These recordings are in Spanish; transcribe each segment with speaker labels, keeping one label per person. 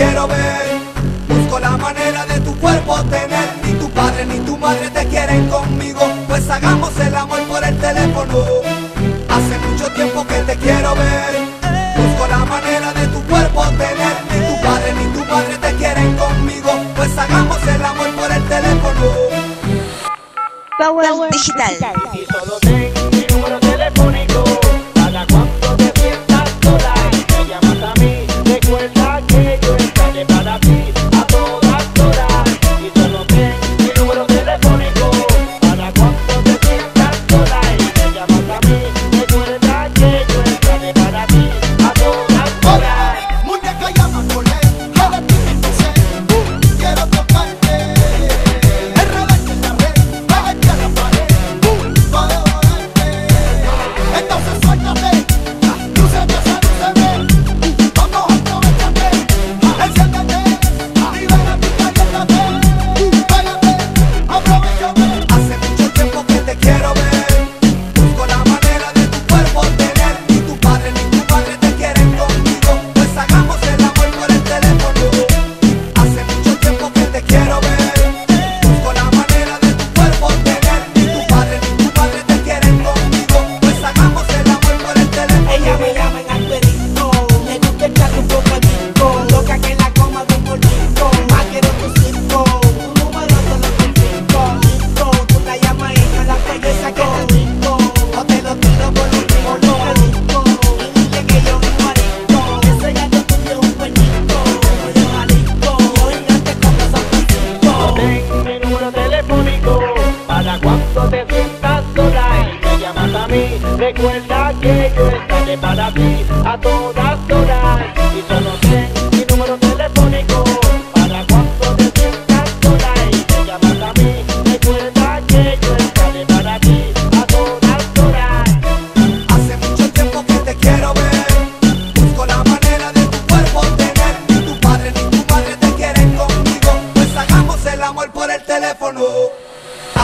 Speaker 1: quiero ver. Busco la manera de tu cuerpo tener. Ni tu padre ni tu madre te quieren conmigo. Pues hagamos el amor por el teléfono. Hace mucho tiempo que te quiero ver. Busco la manera de tu cuerpo tener. Ni tu padre ni tu madre te quieren conmigo. Pues hagamos el amor por el teléfono.
Speaker 2: Power, Digital.
Speaker 3: que yo estaré. para mí.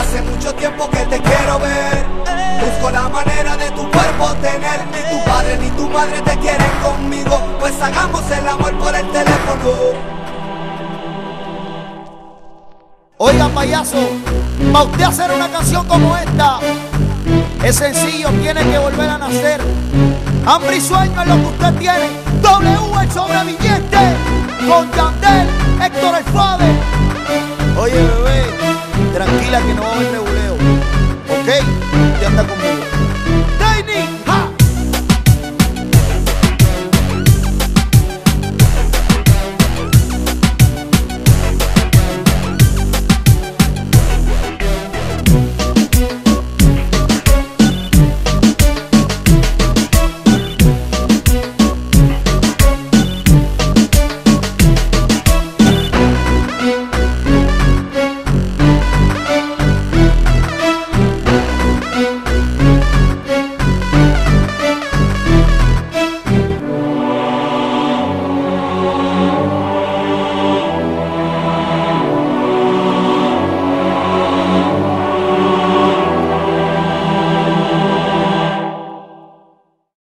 Speaker 1: Hace mucho tiempo que te quiero ver. Busco la manera de tu cuerpo tener Ni tu padre ni tu madre te quieren conmigo. Pues hagamos el amor por el teléfono.
Speaker 4: Oiga payaso, para usted hacer una canción como esta. Es sencillo, tiene que volver a nacer. Hambre y sueño es lo que usted tiene. W el sobreviviente Con Candel, Héctor el Fade Oye bebé tranquila que no va a haber reguleo. ¿Ok? Ya está conmigo.